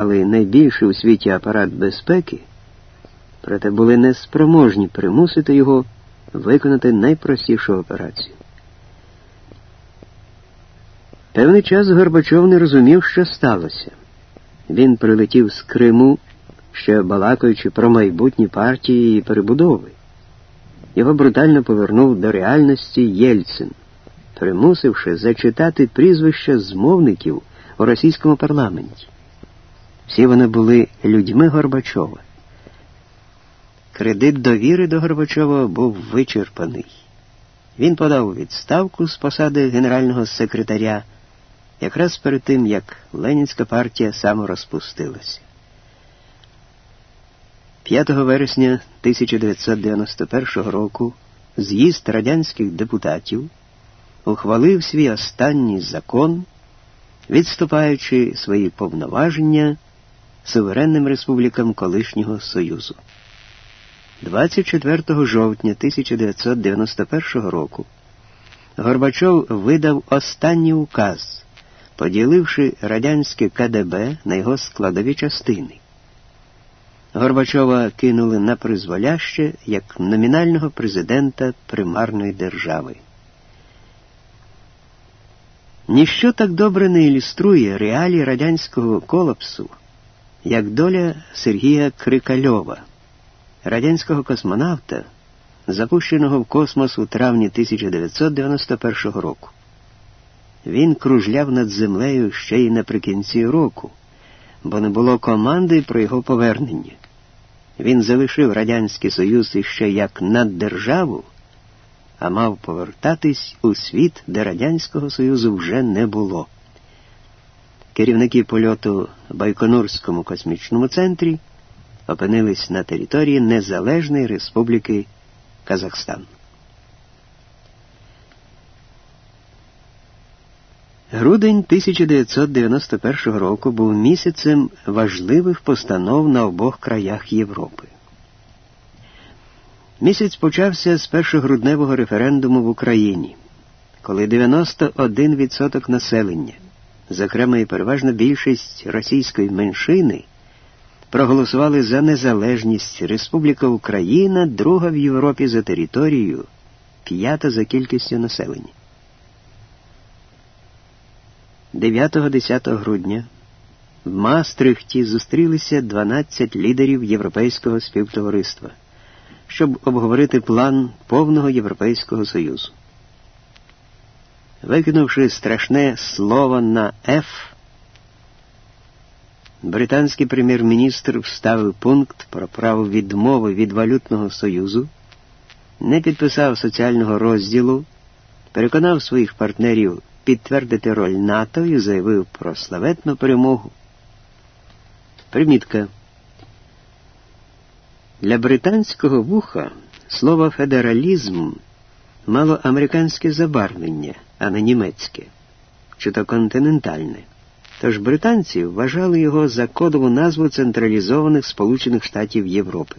але найбільший у світі апарат безпеки, проте були неспроможні примусити його виконати найпростішу операцію. Певний час Горбачов не розумів, що сталося. Він прилетів з Криму, ще балакаючи про майбутні партії і перебудови. Його брутально повернув до реальності Єльцин, примусивши зачитати прізвища змовників у російському парламенті. Всі вони були людьми Горбачова. Кредит довіри до Горбачова був вичерпаний. Він подав відставку з посади генерального секретаря якраз перед тим, як Ленінська партія саморозпустилася. 5 вересня 1991 року з'їзд радянських депутатів ухвалив свій останній закон, відступаючи свої повноваження суверенним республікам колишнього Союзу. 24 жовтня 1991 року Горбачов видав останній указ, поділивши радянське КДБ на його складові частини. Горбачова кинули на призволяще як номінального президента примарної держави. Ніщо так добре не ілюструє реалії радянського колапсу, як доля Сергія Крикальова, радянського космонавта, запущеного в космос у травні 1991 року. Він кружляв над землею ще й наприкінці року, бо не було команди про його повернення. Він залишив Радянський Союз іще як наддержаву, а мав повертатись у світ, де Радянського Союзу вже не було. Керівники польоту в Байконурському космічному центрі опинились на території Незалежної Республіки Казахстан. Грудень 1991 року був місяцем важливих постанов на обох краях Європи. Місяць почався з першогрудневого референдуму в Україні, коли 91% населення, зокрема і переважна більшість російської меншини, проголосували за незалежність Республіка Україна, друга в Європі за територією, п'ята за кількістю населення. 9-10 грудня в Мастрихті зустрілися 12 лідерів Європейського співтовариства, щоб обговорити план повного Європейського Союзу. Викинувши страшне слово на «Ф», британський прем'єр-міністр вставив пункт про право відмови від валютного союзу, не підписав соціального розділу, переконав своїх партнерів підтвердити роль НАТО і заявив про славетну перемогу. Примітка. Для британського вуха слово федералізм мало американське забарвлення, а не німецьке, чи то континентальне. Тож британці вважали його за кодову назву централізованих Сполучених Штатів Європи.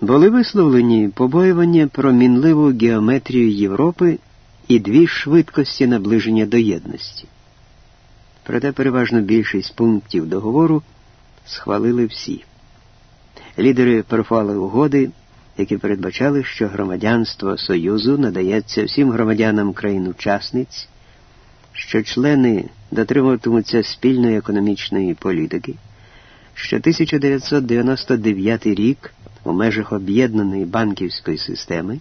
Були висловлені побоювання про мінливу геометрію Європи і дві швидкості наближення до єдності. Проте переважно більшість пунктів договору схвалили всі. Лідери порфали угоди, які передбачали, що громадянство Союзу надається всім громадянам країн-учасниць, що члени дотримуватимуться спільної економічної політики, що 1999 рік у межах об'єднаної банківської системи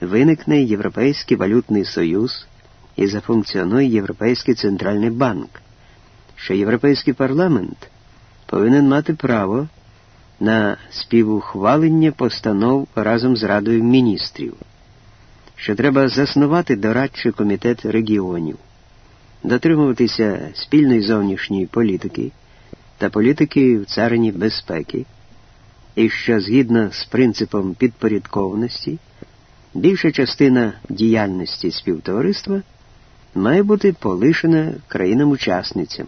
виникне Європейський валютний союз і зафункціонує Європейський центральний банк, що Європейський парламент повинен мати право на співухвалення постанов разом з Радою міністрів, що треба заснувати дорадчий комітет регіонів, дотримуватися спільної зовнішньої політики та політики в царині безпеки, і що згідно з принципом підпорядкованості більша частина діяльності співтовариства має бути полишена країнам-учасницям.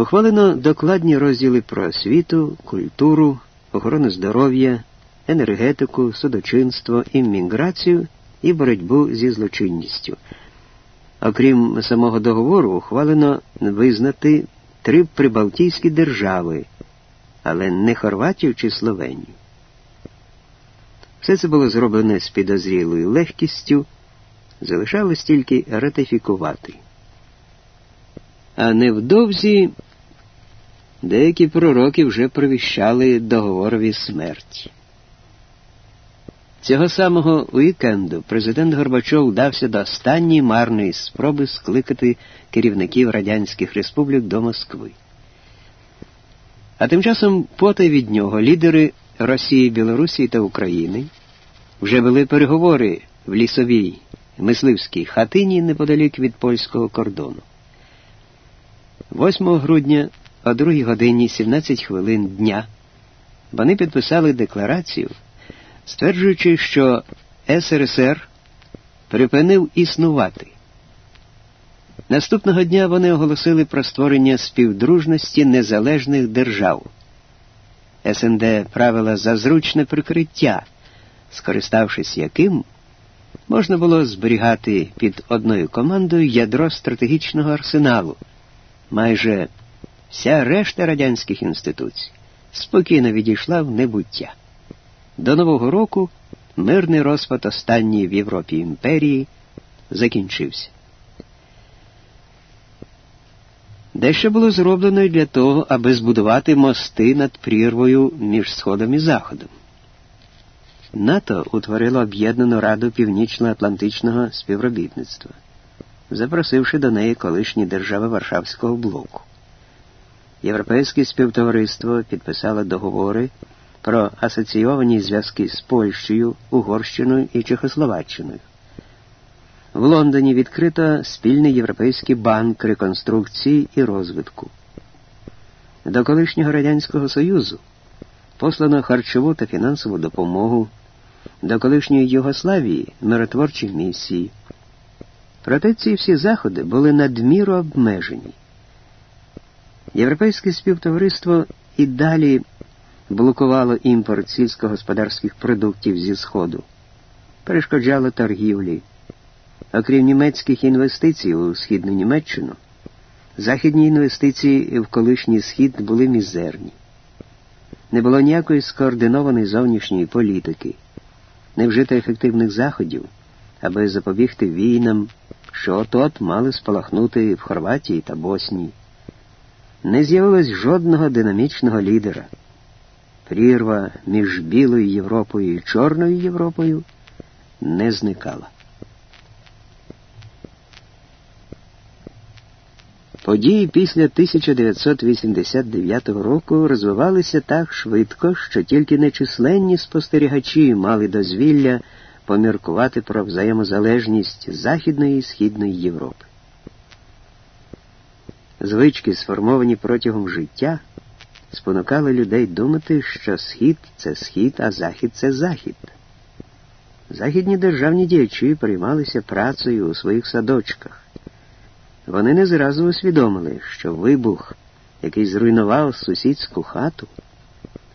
Ухвалено докладні розділи про освіту, культуру, охорону здоров'я, енергетику, судочинство, імміграцію і боротьбу зі злочинністю. Окрім самого договору, ухвалено визнати три прибалтійські держави, але не Хорватію чи Словенію. Все це було зроблено з підозрілою легкістю, залишалось тільки ратифікувати. А невдовзі деякі пророки вже провіщали договорові смерті. Цього самого вікенду президент Горбачов дався до останньої марної спроби скликати керівників радянських республік до Москви. А тим часом потай від нього лідери Росії, Білорусі та України вже вели переговори в лісовій мисливській хатині неподалік від польського кордону. 8 грудня о 2 годині 17 хвилин дня вони підписали декларацію, стверджуючи, що СРСР припинив існувати. Наступного дня вони оголосили про створення співдружності незалежних держав. СНД правила за зручне прикриття, скориставшись яким можна було зберігати під одною командою ядро стратегічного арсеналу. Майже вся решта радянських інституцій спокійно відійшла в небуття. До Нового року мирний розпад останньої в Європі імперії закінчився. Дещо було зроблено для того, аби збудувати мости над прірвою між Сходом і Заходом. НАТО утворило Об'єднану Раду Північно-Атлантичного співробітництва, запросивши до неї колишні держави Варшавського блоку. Європейське співтовариство підписало договори про асоційовані зв'язки з Польщею, Угорщиною і Чехословаччиною. В Лондоні відкрито спільний Європейський банк реконструкції і розвитку. До колишнього Радянського Союзу послано харчову та фінансову допомогу, до колишньої Югославії миротворчі місії. Проте ці всі заходи були надміру обмежені. Європейське співтовариство і далі блокувало імпорт сільськогосподарських продуктів зі Сходу, перешкоджало торгівлі. Окрім німецьких інвестицій у східну Німеччину, західні інвестиції в колишній схід були мізерні. Не було ніякої скоординованої зовнішньої політики, не вжито ефективних заходів, аби запобігти війнам, що от-от мали спалахнути в Хорватії та Боснії. Не з'явилось жодного динамічного лідера. Прірва між Білою Європою і Чорною Європою не зникала. Події після 1989 року розвивалися так швидко, що тільки нечисленні спостерігачі мали дозвілля поміркувати про взаємозалежність Західної і Східної Європи. Звички, сформовані протягом життя, спонукали людей думати, що Схід це Схід, а Захід це Захід. Західні державні діячі приймалися працею у своїх садочках. Вони не зразу усвідомили, що вибух, який зруйнував сусідську хату,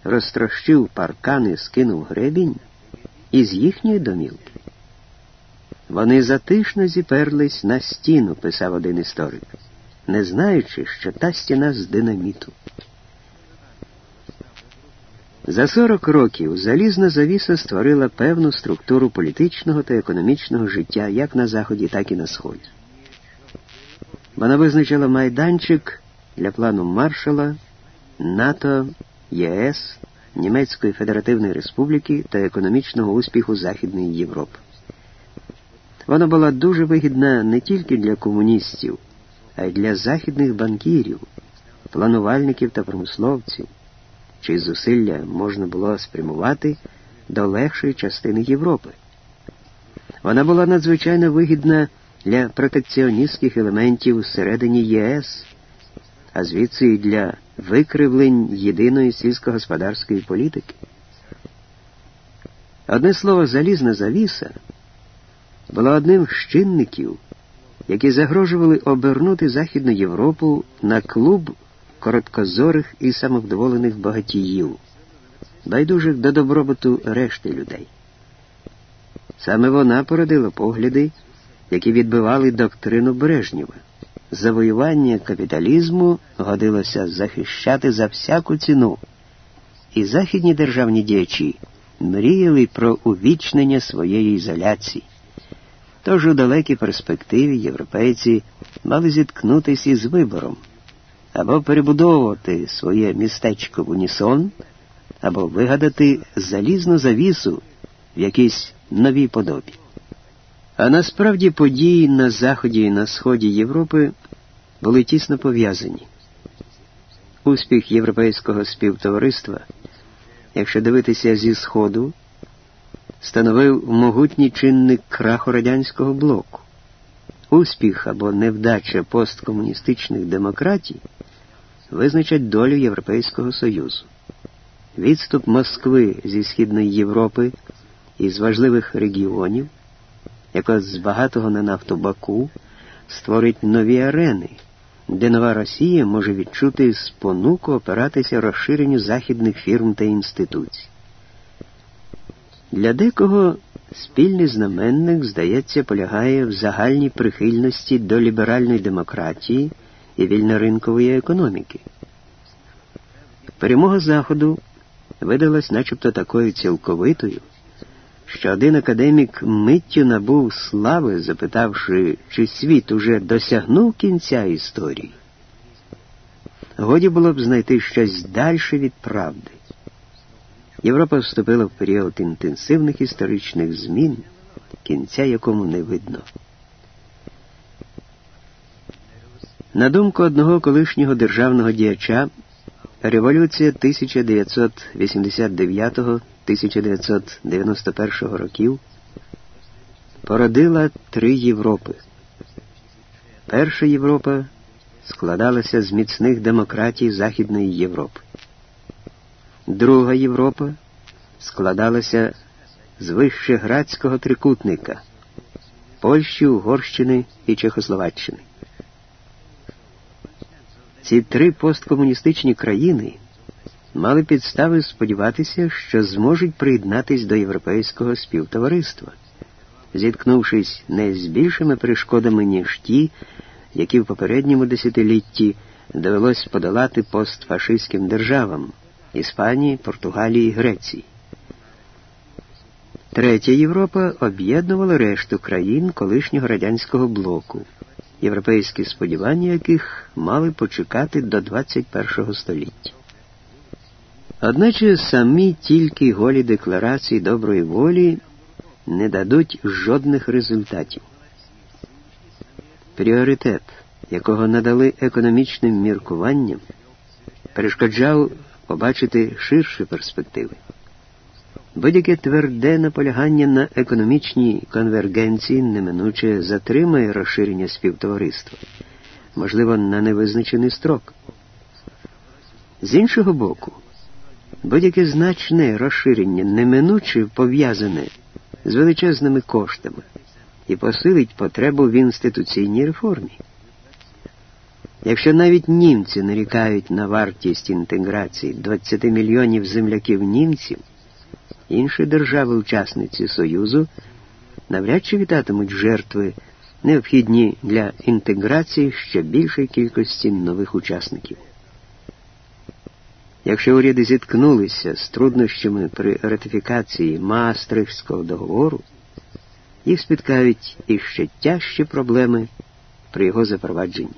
розтрощив паркани, скинув гребінь із їхньої домівки. Вони затишно зіперлись на стіну, писав один історик, не знаючи, що та стіна з динаміту. За 40 років залізна завіса створила певну структуру політичного та економічного життя як на Заході, так і на Сході. Вона визначила майданчик для плану маршала, НАТО, ЄС, Німецької Федеративної Республіки та економічного успіху Західної Європи. Вона була дуже вигідна не тільки для комуністів, а й для західних банкірів, планувальників та промисловців, чиї зусилля можна було спрямувати до легшої частини Європи. Вона була надзвичайно вигідна для протекціоністських елементів всередині ЄС, а звідси і для викривлень єдиної сільськогосподарської політики. Одне слово, залізна завіса була одним з чинників, які загрожували обернути Західну Європу на клуб короткозорих і самовдоволених багатіїв, байдужих до добробуту решти людей. Саме вона породила погляди які відбивали доктрину Брежнєва. Завоювання капіталізму годилося захищати за всяку ціну, і західні державні діячі мріяли про увічнення своєї ізоляції. Тож у далекій перспективі європейці мали зіткнутися із вибором або перебудовувати своє містечко в унісон, або вигадати залізну завісу в якійсь новій подобі. А насправді події на Заході і на Сході Європи були тісно пов'язані. Успіх європейського співтовариства, якщо дивитися зі Сходу, становив могутній чинник краху радянського блоку. Успіх або невдача посткомуністичних демократій визначать долю Європейського Союзу. Відступ Москви зі Східної Європи і з важливих регіонів, як з багатого на нафту Баку, створить нові арени, де нова Росія може відчути спонуку опиратися розширенню західних фірм та інституцій. Для декого спільний знаменник, здається, полягає в загальній прихильності до ліберальної демократії і вільноринкової економіки. Перемога Заходу видалась начебто такою цілковитою, що один академік миттю набув слави, запитавши, чи світ уже досягнув кінця історії. Годі було б знайти щось дальше від правди. Європа вступила в період інтенсивних історичних змін, кінця якому не видно. На думку одного колишнього державного діяча, революція 1989-1991 років породила три Європи. Перша Європа складалася з міцних демократій Західної Європи. Друга Європа складалася з вищеградського трикутника Польщі, Угорщини і Чехословаччини. Ці три посткомуністичні країни мали підстави сподіватися, що зможуть приєднатись до європейського співтовариства, зіткнувшись не з більшими перешкодами, ніж ті, які в попередньому десятилітті довелось подолати постфашистським державам Іспанії, Португалії, Греції. Третя Європа об'єднувала решту країн колишнього радянського блоку європейські сподівання яких мали почекати до 21 століття. Одначе самі тільки голі декларації доброї волі не дадуть жодних результатів. Пріоритет, якого надали економічним міркуванням, перешкоджав побачити ширші перспективи. Будь-яке тверде наполягання на економічній конвергенції неминуче затримає розширення співтовариства, можливо, на невизначений строк. З іншого боку, будь-яке значне розширення неминуче пов'язане з величезними коштами і посилить потребу в інституційній реформі. Якщо навіть німці нарікають на вартість інтеграції 20 мільйонів земляків німців, інші держави-учасниці Союзу навряд чи вітатимуть жертви, необхідні для інтеграції ще більшої кількості нових учасників. Якщо уряди зіткнулися з труднощами при ратифікації Маастрихтського договору, їх спіткають іще тяжчі проблеми при його запровадженні.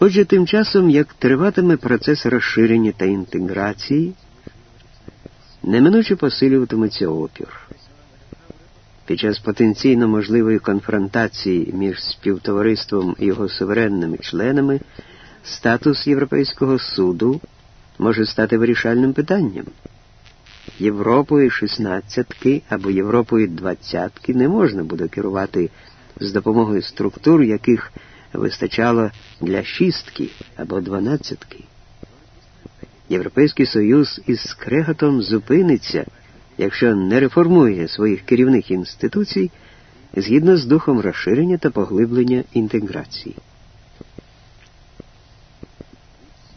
Отже, тим часом, як триватиме процес розширення та інтеграції, неминуче посилюватиметься опір. Під час потенційно можливої конфронтації між співтовариством і його суверенними членами статус Європейського суду може стати вирішальним питанням. Європою шістнадцятки або Європою двадцятки не можна буде керувати з допомогою структур, яких вистачало для шістки або дванадцятки. Європейський Союз із скреготом зупиниться, якщо не реформує своїх керівних інституцій згідно з духом розширення та поглиблення інтеграції.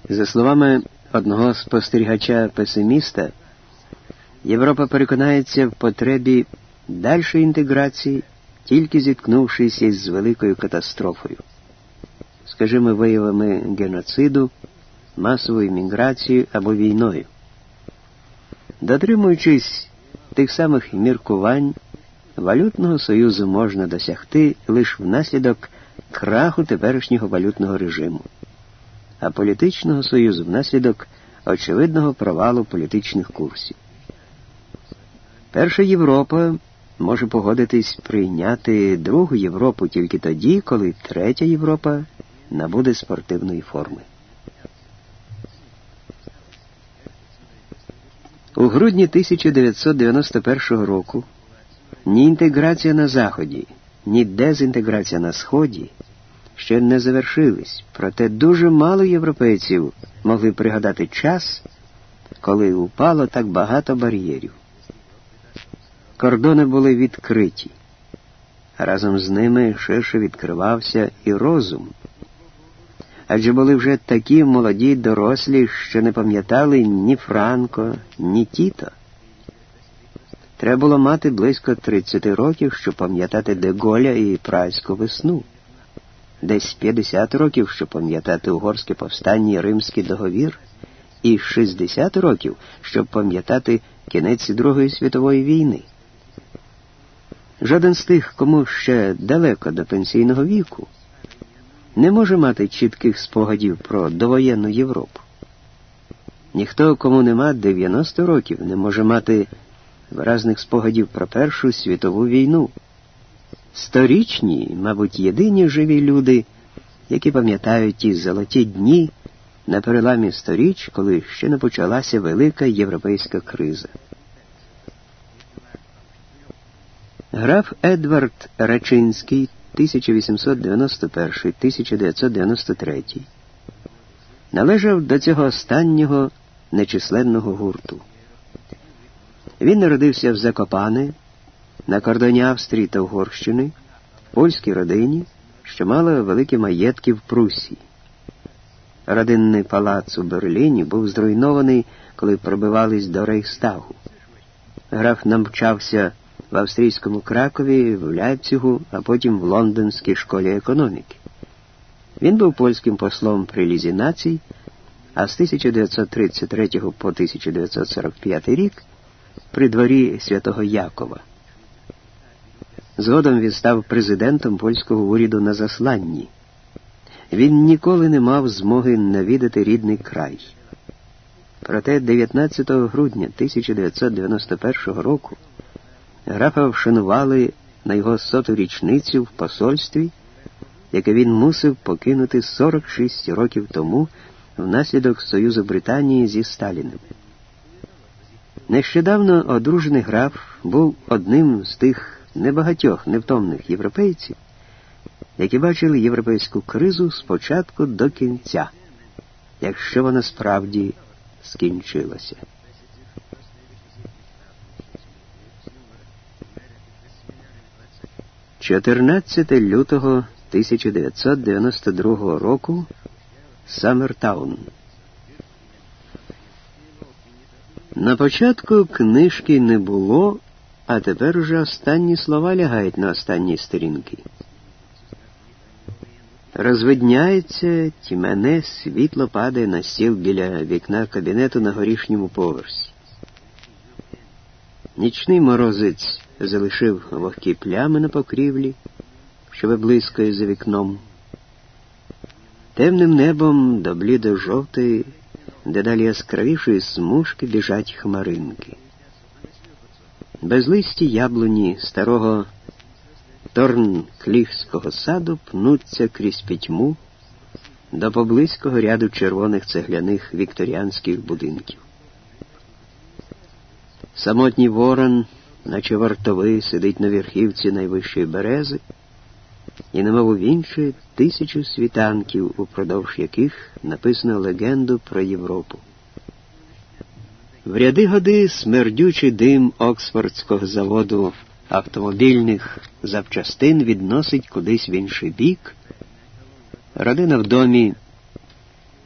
За словами одного спостерігача песиміста, Європа переконається в потребі дальшої інтеграції, тільки зіткнувшись із великою катастрофою, скажімо, виявами геноциду, масовою міграцією або війною. Дотримуючись тих самих міркувань, валютного союзу можна досягти лише внаслідок краху теперішнього валютного режиму, а політичного союзу внаслідок очевидного провалу політичних курсів. Перша Європа може погодитись прийняти другу Європу тільки тоді, коли третя Європа набуде спортивної форми. У грудні 1991 року ні інтеграція на Заході, ні дезінтеграція на Сході ще не завершились, проте дуже мало європейців могли пригадати час, коли упало так багато бар'єрів. Кордони були відкриті, разом з ними ширше відкривався і розум. Адже були вже такі молоді дорослі, що не пам'ятали ні Франко, ні Тіто. Треба було мати близько 30 років, щоб пам'ятати Деголя і Прайську весну, десь 50 років, щоб пам'ятати угорське повстання і Римський договір, і 60 років, щоб пам'ятати кінець Другої світової війни. Жоден з тих, кому ще далеко до пенсійного віку, не може мати чітких спогадів про довоєнну Європу. Ніхто, кому нема 90 років, не може мати виразних спогадів про Першу світову війну. Сторічні, мабуть, єдині живі люди, які пам'ятають ті золоті дні на переламі сторіч, коли ще не почалася велика європейська криза. Граф Едвард Рачинський 1891-1993 належав до цього останнього нечисленного гурту. Він народився в Закопане на кордоні Австрії та Угорщини, польській родині, що мала великі маєтки в Прусії. Родинний палац у Берліні був зруйнований, коли пробивались до Рейхстагу. Граф навчався в австрійському Кракові, в Ляйпцігу, а потім в Лондонській школі економіки. Він був польським послом при Лізі націй, а з 1933 по 1945 рік при дворі святого Якова. Згодом він став президентом польського уряду на засланні. Він ніколи не мав змоги навідати рідний край. Проте 19 грудня 1991 року графа вшанували на його соту річницю в посольстві, яке він мусив покинути 46 років тому внаслідок Союзу Британії зі Сталіним. Нещодавно одружений граф був одним з тих небагатьох невтомних європейців, які бачили європейську кризу спочатку до кінця, якщо вона справді скінчилася. 14 лютого 1992 року Саммертаун. На початку книжки не було, а тепер уже останні слова лягають на останні сторінки. Розвидняється, тьмяне світло падає на стіл біля вікна кабінету на горішньому поверсі. Нічний морозець залишив вогкі плями на покрівлі, що виблискує за вікном. Темним небом до блідо жовтої, дедалі яскравішої смужки біжать хмаринки. Безлисті яблуні старого Торнкліфського саду пнуться крізь пітьму до поблизького ряду червоних цегляних вікторіанських будинків. Самотній ворон наче вартовий сидить на верхівці найвищої берези, і немов вінчує тисячу світанків, упродовж яких написано легенду про Європу. В ряди годи смердючий дим Оксфордського заводу автомобільних запчастин відносить кудись в інший бік. Родина в домі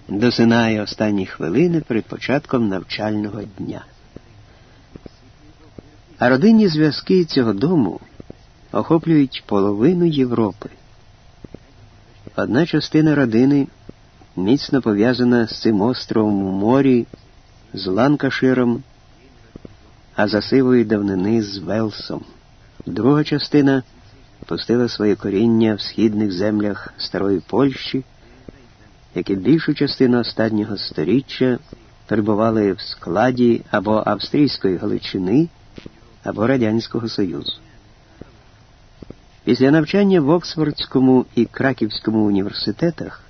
досинає останні хвилини перед початком навчального дня. А родинні зв'язки цього дому охоплюють половину Європи. Одна частина родини міцно пов'язана з цим островом у морі, з Ланкаширом, а за сивої давнини з Велсом. Друга частина пустила своє коріння в східних землях Старої Польщі, які більшу частину останнього сторіччя перебували в складі або Австрійської Галичини, або Радянського Союзу. Після навчання в Оксфордському і Краківському університетах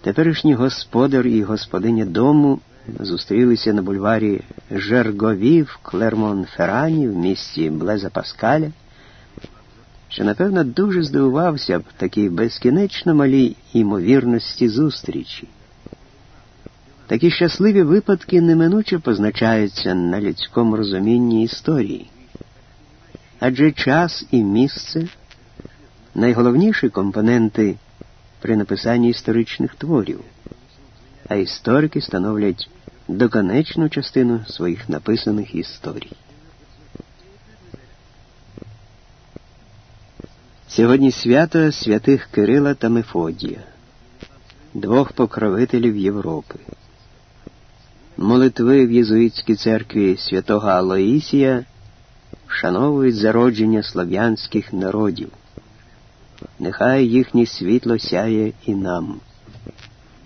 теперішній господар і господиня дому зустрілися на бульварі Жерговія в Клермон-Феррані в місті Блеза Паскаля, що, напевно, дуже здивувався б такій безкінечно малій імовірності зустрічі. Такі щасливі випадки неминуче позначаються на людському розумінні історії. Адже час і місце найголовніші компоненти при написанні історичних творів, а історики становлять доконечну частину своїх написаних історій. Сьогодні свято святих Кирила та Мефодія, двох покровителів Європи. Молитви в Єзуїтській церкві святого Алоїсія вшановують зародження слав'янських народів. Нехай їхнє світло сяє і нам.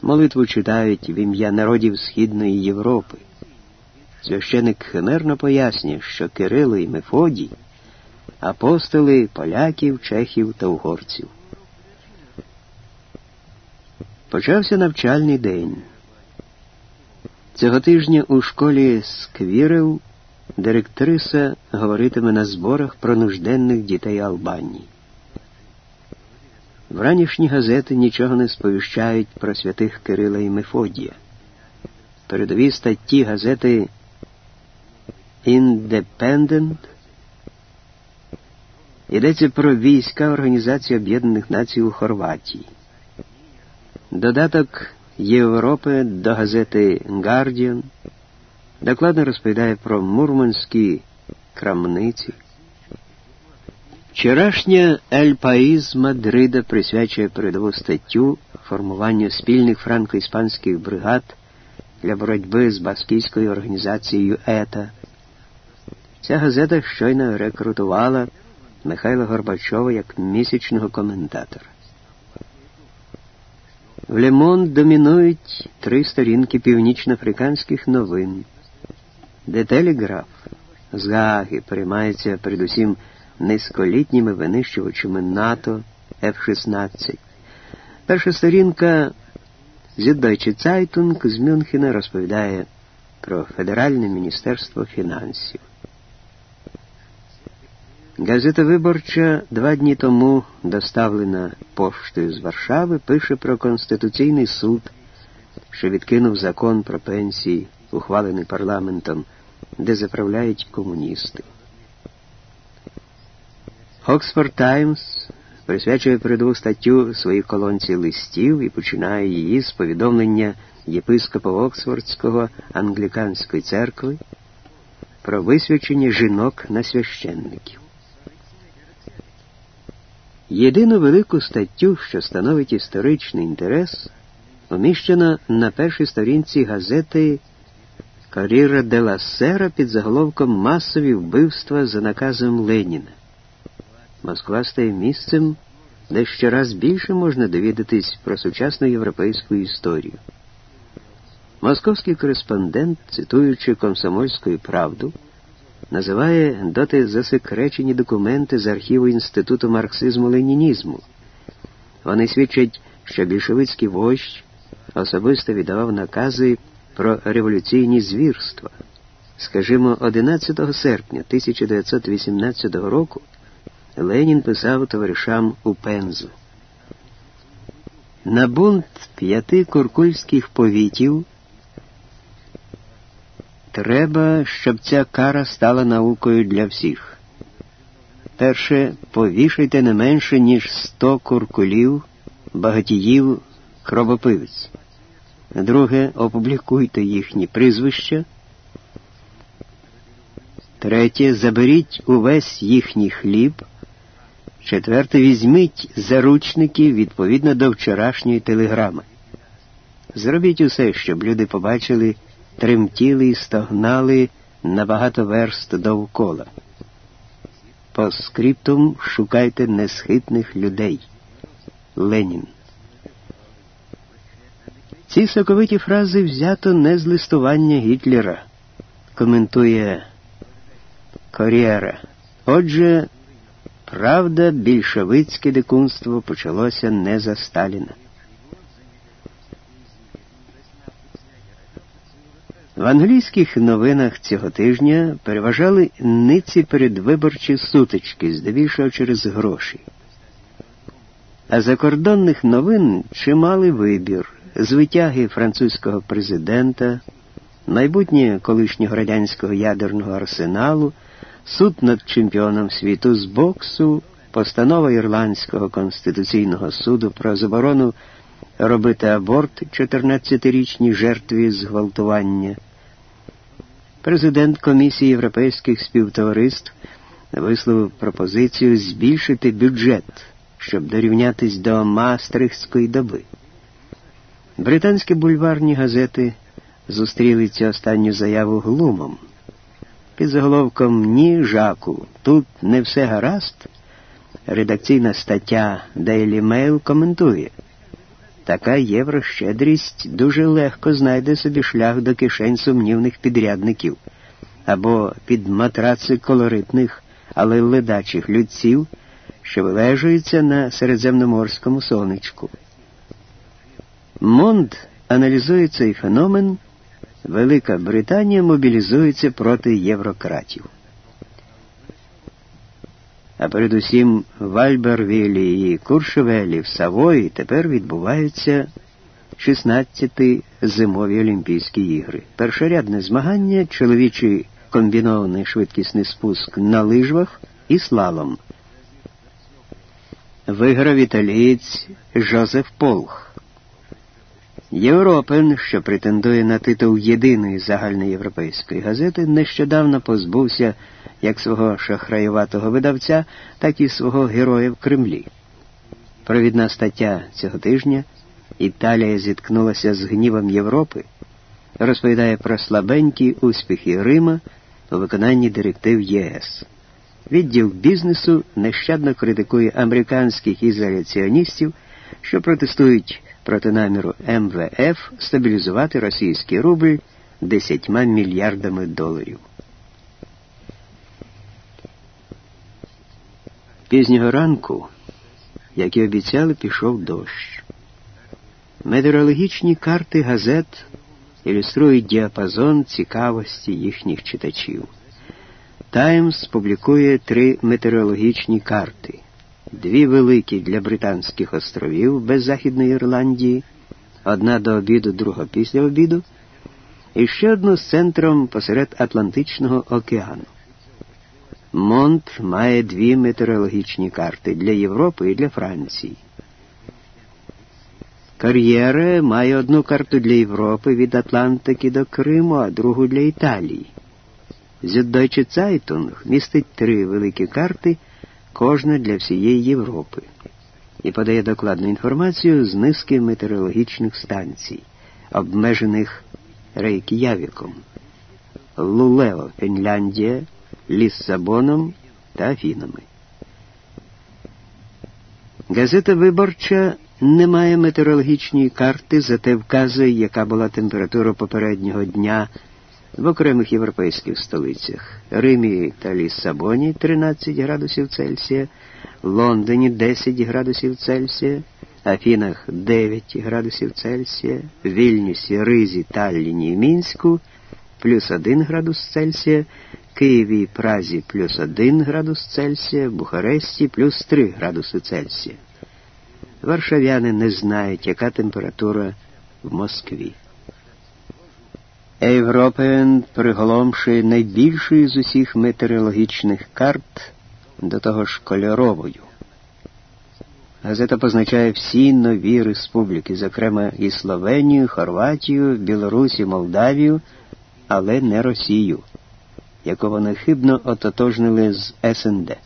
Молитву читають в ім'я народів Східної Європи. Священик химерно пояснює, що Кирило і Мефодій апостоли поляків, чехів та угорців. Почався навчальний день. Цього тижня у школі Сквірев директриса говоритиме на зборах про нужденних дітей Албанії. Вранішні газети нічого не сповіщають про святих Кирила і Мефодія. Передові статті газети Індепендент йдеться про війська Організації Об'єднаних Націй у Хорватії. Додаток Європи до газети Guardian докладно розповідає про мурманські крамниці. Вчорашня Ель Паїз Мадрида присвячує передову статтю формуванню спільних франко-іспанських бригад для боротьби з баскійською організацією ЕТА. Ця газета щойно рекрутувала Михайла Горбачова як місячного коментатора. В Лемон домінують три сторінки північноафриканських новин, де телеграф з Гааги приймається передусім низьколітніми винищувачами НАТО F-16. Перша сторінка Süddeutsche Zeitung з Мюнхена розповідає про Федеральне міністерство фінансів. Газета Виборча два дні тому, доставлена поштою з Варшави, пише про Конституційний суд, що відкинув закон про пенсії, ухвалений парламентом, де заправляють комуністи. Оксфорд Таймс присвячує передову статтю своїй колонці листів і починає її з повідомлення єпископа Оксфордського англіканської церкви про висвячення жінок на священників. Єдину велику статтю, що становить історичний інтерес, уміщено на першій сторінці газети Каріра де ла Сера під заголовком Масові вбивства за наказом Леніна. Москва стає місцем, де щораз більше можна довідатись про сучасну європейську історію. Московський кореспондент, цитуючи комсомольську правду, називає доти засекречені документи з архіву Інституту марксизму-ленінізму. Вони свідчать, що більшовицький вождь особисто віддавав накази про революційні звірства. Скажімо, 11 серпня 1918 року Ленін писав товаришам у Пензу. На бунт п'яти куркульських повітів Треба, щоб ця кара стала наукою для всіх. Перше, повішайте не менше, ніж сто куркулів, багатіїв, кровопивець. Друге, опублікуйте їхні прізвища. Третє, заберіть увесь їхній хліб. Четверте, візьміть заручники відповідно до вчорашньої телеграми. Зробіть усе, щоб люди побачили, тремтіли і стогнали на багато верст довкола. По скриптум шукайте несхитних людей. Ленін. Ці соковиті фрази взято не з листування Гітлера, коментує Кор'єра. Отже, правда, більшовицьке дикунство почалося не за Сталіна. В англійських новинах цього тижня переважали ниці передвиборчі сутички, здебільшого через гроші. А закордонних новин чималий вибір з витяги французького президента, майбутнє колишнього радянського ядерного арсеналу, суд над чемпіоном світу з боксу, постанова Ірландського конституційного суду про заборону робити аборт 14-річній жертві зґвалтування. Президент Комісії Європейських співтовариств висловив пропозицію збільшити бюджет, щоб дорівнятись до Маастрихтської доби. Британські бульварні газети зустріли цю останню заяву глумом. Під заголовком Ні, Жаку, тут не все гаразд. Редакційна стаття Daily Mail коментує. Така єврощедрість дуже легко знайде собі шлях до кишень сумнівних підрядників або під матраци колоритних, але ледачих людців, що вилежуються на середземноморському сонечку. Монд аналізує цей феномен, Велика Британія мобілізується проти єврократів. А передусім в Альбервілі і Куршевелі в Савої тепер відбуваються 16-ті зимові Олімпійські ігри. Першорядне змагання, чоловічий комбінований швидкісний спуск на лижвах і слалом. Виграв італієць Жозеф Полх. Європен, що претендує на титул єдиної загальноєвропейської газети, нещодавно позбувся як свого шахраюватого видавця, так і свого героя в Кремлі. Провідна стаття цього тижня Італія зіткнулася з гнівом Європи, розповідає про слабенькі успіхи Рима у виконанні директив ЄС. Відділ бізнесу нещадно критикує американських ізоляціоністів, що протестують проти наміру МВФ стабілізувати російський рубль 10 мільярдами доларів. Пізнього ранку, як і обіцяли, пішов дощ. Метеорологічні карти газет ілюструють діапазон цікавості їхніх читачів. Таймс публікує три метеорологічні карти дві великі для Британських островів без Західної Ірландії, одна до обіду, друга після обіду, і ще одну з центром посеред Атлантичного океану. Монт має дві метеорологічні карти для Європи і для Франції. Кар'єре має одну карту для Європи від Атлантики до Криму, а другу для Італії. Зюддойче Цайтунг містить три великі карти кожна для всієї Європи, і подає докладну інформацію з низки метеорологічних станцій, обмежених Рейк'явіком, Лулео, Фінляндія, Ліссабоном та Афінами. Газета Виборча не має метеорологічної карти, зате вказує, яка була температура попереднього дня в окремих європейських столицях Римі та Ліссабоні 13 градусів Цельсія, Лондоні 10 градусів Цельсія, Афінах 9 градусів Цельсія, Вільнюсі, Ризі, Талліні і Мінську плюс 1 градус Цельсія, Києві і Празі плюс 1 градус Цельсія, Бухаресті плюс 3 градуси Цельсія. Варшавяни не знають, яка температура в Москві. Європен, приголомшує найбільшою з усіх метеорологічних карт, до того ж кольоровою. Газета позначає всі нові республіки, зокрема і Словенію, Хорватію, Білорусі, Молдавію, але не Росію. Яку вони хибно ототожнили з СНД.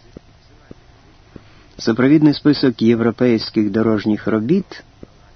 Супровідний список європейських дорожніх робіт